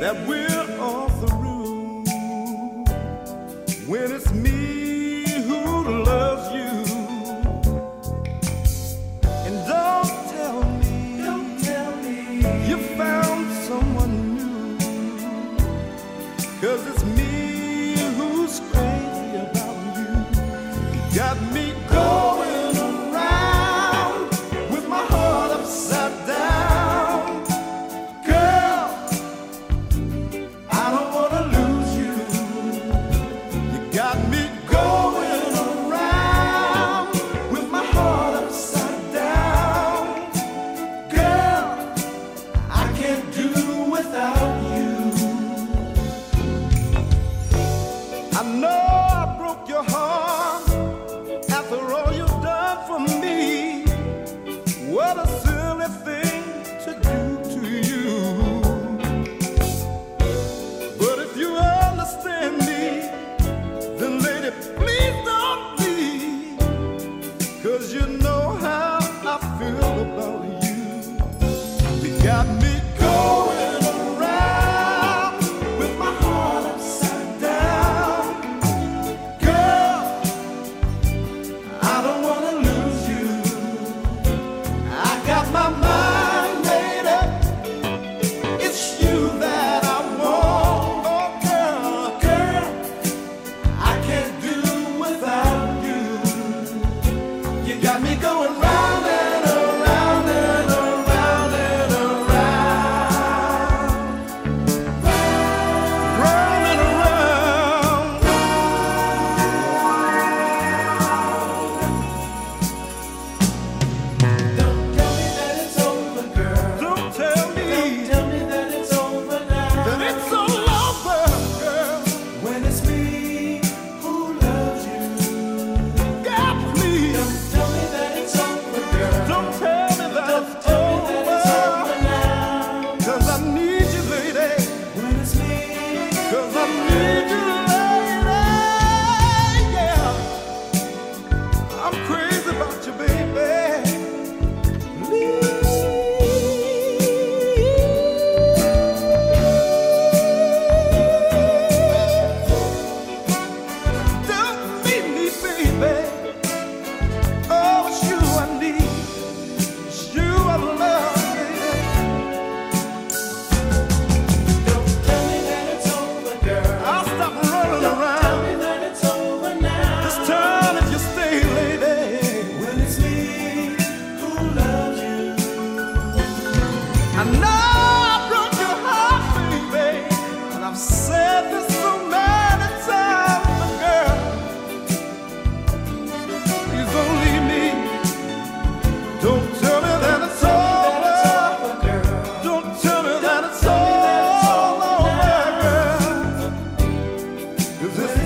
that we'll. you know how I feel about you. going round. Cause this